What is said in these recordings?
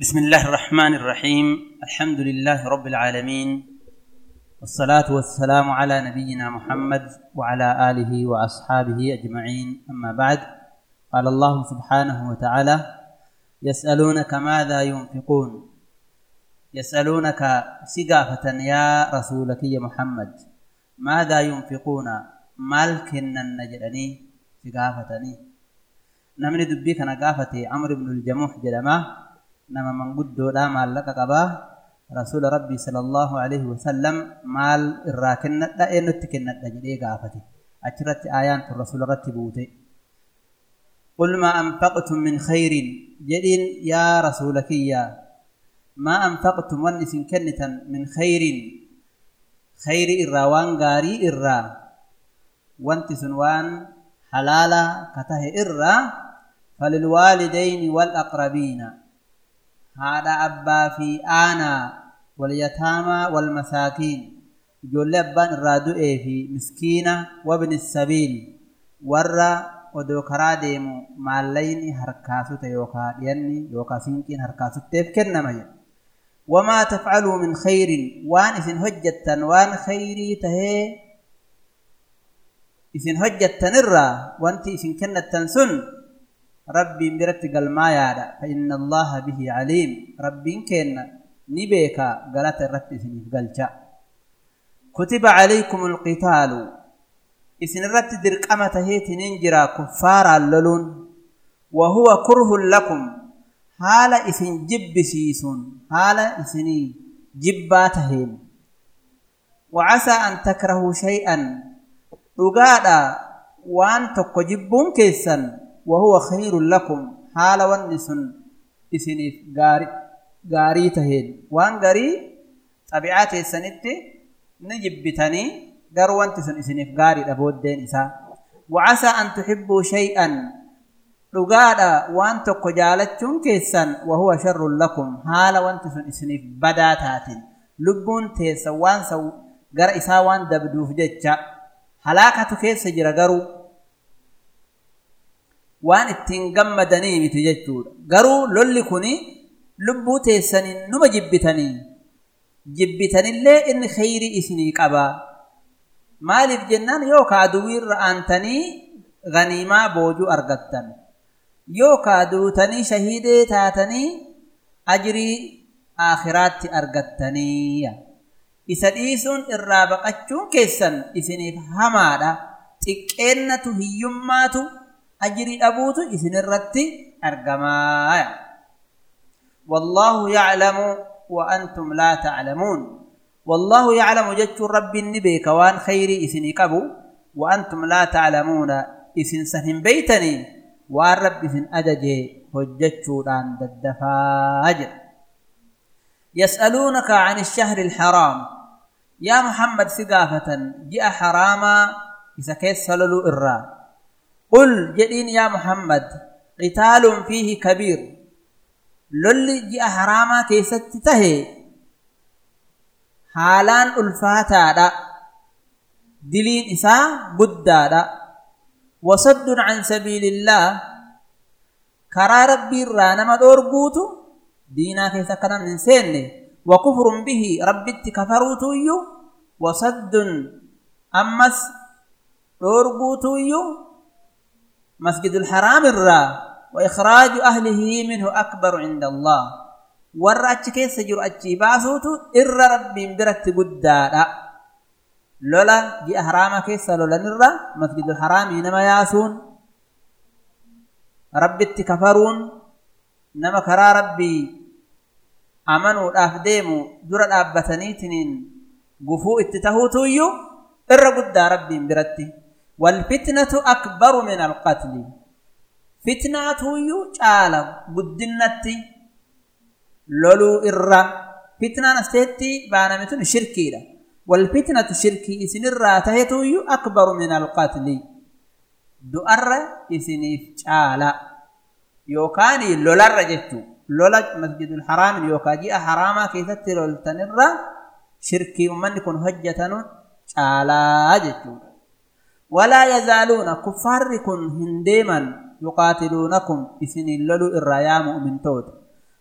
بسم الله الرحمن الرحيم. الحمد لله رب العالمين. والصلاة والسلام على نبينا محمد وعلى آله وأصحابه أجمعين. أما بعد قال الله سبحانه وتعالى يسألونك ماذا ينفقون؟ يسألونك سقافة يا رسولك يا محمد ماذا ينفقون؟ مالكن النجرني سقافتني نمني دبي كان قافتي عمرو بن الجموح جلمه nama manguddoodha maallaqa qabaa rasuula rabbii sallallahu alaihi wasallam maal irraa kennadha eenyutti kennadha jedhee gaafate achirratti aayaan tun rasuula irratti buute قل ما أنفقتم من خير جدين يا رسول كيا ما أنفقتم ونسن كنتا من خير خير إرا وان غاري إرا وانتسن وان حلالا كته إرا فللوالدين والأقربين haadha abbaa fi aanaa walyataamaa walmasaakiin ijoollee abbaan irraa du'ee fi miskiina wabni sabiil warra odoo karaa deemu maallayni harkaasute yookaa dhiyanni yookaa siinqiin harkaasutteef kennama jedha wamaa tafcaluu min khayrin waan isin hojjettan waan khayrii tahee isin hojjettan irraa wanti isin kennattan sun ربي برت قلمايا فإن الله به عليم ربي كن نبيكا قالت الرب سنف قلجا كتب عليكم القتال إسن الرت درك أما تهيت ننجرا كفارا اللولون وهو كره لكم حال إسن جب سيسون حال إسن جباتهين وعسى أن تكرهوا شيئا رقادا وأن تقو جبون كيسا وهو خير لكم حال ونسن. إسنيف غاري غاري تهين وان غاري طبيعات السنت نجبتني. غار وانتسن إسنيف غاري دبود دين إسا. وعسى أن تحبوا شيئا. رغادا وان تقو جالتشون كيسان وهو شر لكم حال وانتسن إسنيف بداتات لبون تيسا وان سو غار إسا وان دبدوف جتشا. حلاكة كيس جرى غارو. Waan ittiin gammadanii miti jechuudha. Garuu lolli kuni lubbuu teessaniin numa jibbitanii jibbitanillee inni kheyrii isinii qabaa. Maaliif jennaan yookaa aduwwiirra aantanii ganiimaa boojuu argattan yookaa duutanii shahiidee taatanii ajrii aakhiraatti argattanii. Isa dhiisuun irraa baqachuun keessan isiniif hamaadha. Xiqqeennatu hiyyummaatu أجري أبوت إذن الرت أرجما والله يعلم وأنتم لا تعلمون والله يعلم جت رب النبي كوان خيري إذن كبو وأنتم لا تعلمون إذن سهم بيتني والرب إذن أدجي هجتشوران ددفاجر يسألونك عن الشهر الحرام يا محمد ثقافة جاء حراما إذا كيس سللوا إرّا قل جدين يا محمد قتال فيه كبير. للي جاء حراما كيست تهي. حالان ألفاتا دا. دلين إساء بدا دا. وصد عن سبيل الله. كرا ربي رانا مدور قوتو دينا كيسا كنا من سين. وكفر به ربي كفروتو يو. وصد أمس دور قوتو يو. مسجد الحرام الرا وإخراج أهله منه أكبر عند الله. ورا أتشكي سجر أتشي باسوتو إر ربي برت قدادا لولا جي أحرام كيسا لولا نرى مسجد الحرام نما ياسون. ربي اتكفرون نما كرا ربي. أمنوا الأفديمو درا الأبتنيتنين قفو اتتهوتو يو إر ربي برتي والفتنة أكبر من القتل. فتنة يو تعالى بدنتي لولو إرى فتنة نستهتي بانمتن شركي والفتنة شركي إسن الرا تهتو يو أكبر من القتل. دؤر إسن تعالى يوكاني لولر جتو لولا مسجد الحرام يوكاجي حراما كيست لولتن الرا شركي ومن يكون هجة تعالى جتو. ولا يزالون كفاركم هنديما يقاتلونكم إسن اللولو إرايا مؤمن توت.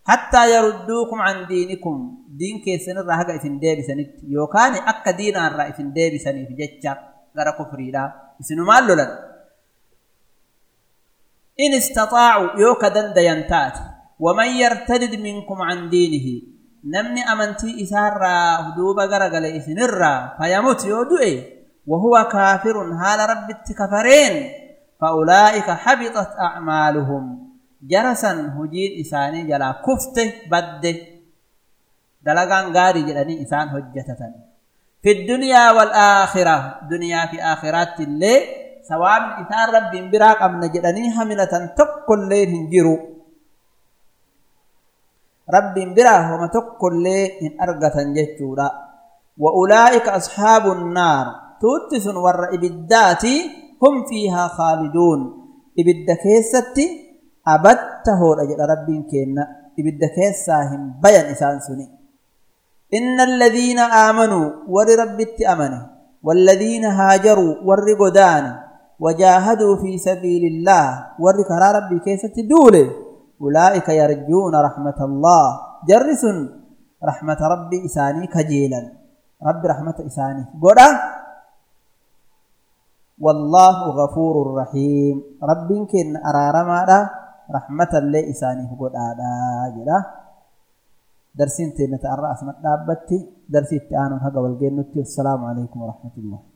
حتى يردوكم عن دينكم. دين كيسن الرهق إسن ديب سنت. يوكاني أكا دينا الرا إسن ديب سنت. جتشا. غرا كفري لا إسن مالولا إن استطاعوا يوكا دند ينتات ومن يرتد منكم عن دينه. نمني أمنتي إسار را هدوبا غرا غلا إسن الرا فيموت يودو إيه wahuwa kaafirun haala rabbitti kafareen فأولئك حبطت أعمالهم. جرسا هجين إساني جلا كفته بد دلغان غاري جلني إسان هجتة في الدنيا والآخرة. دنيا في آخرات اللي سواء إثار رب براق أمن جلني همنة تقل لين هنجروا رب براه وما تقل لين أرقة جتشورا وأولئك أصحاب النار توتس ور إبدات هم فيها خالدون. إبدا كيستي أبته رجل رب كينا. إبدا كيساهم بيان إسان سني. إن الذين آمنوا ور رب أمنه. والذين هاجروا ور قدان وجاهدوا في سبيل الله ور كرا ربي كيستي دولي. أولئك يرجون رحمة الله. جرس رحمة ربي إساني كجيلا رب رحمة إساني. قدا والله غفور رحيم. رب كن أرارما رحمة الله إساني قدا جدا. درسين تنتأرى أسمت دابتي درسي التعانون هقا والجنة والسلام عليكم ورحمة الله.